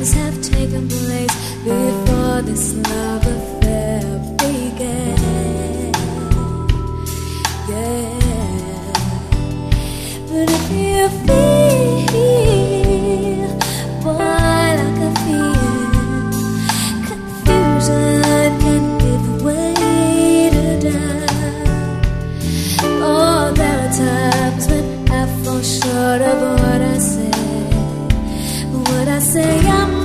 things have taken place before this love affair began. Yeah. But if you feel say I'm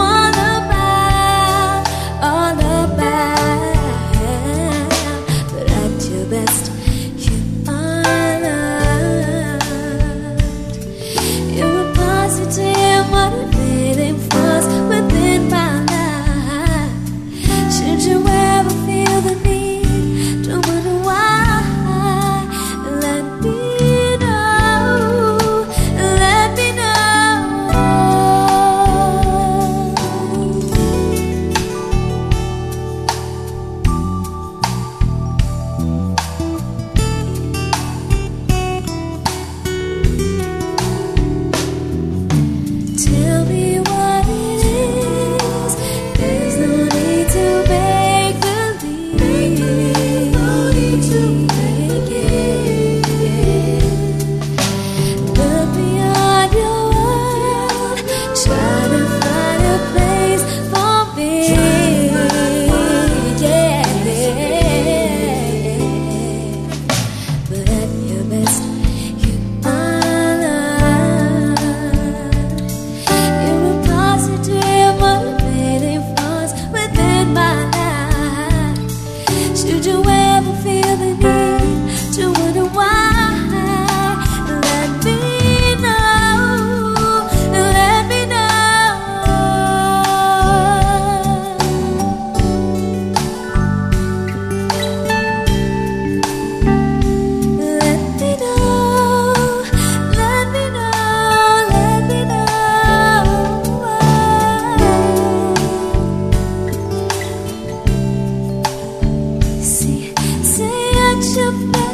to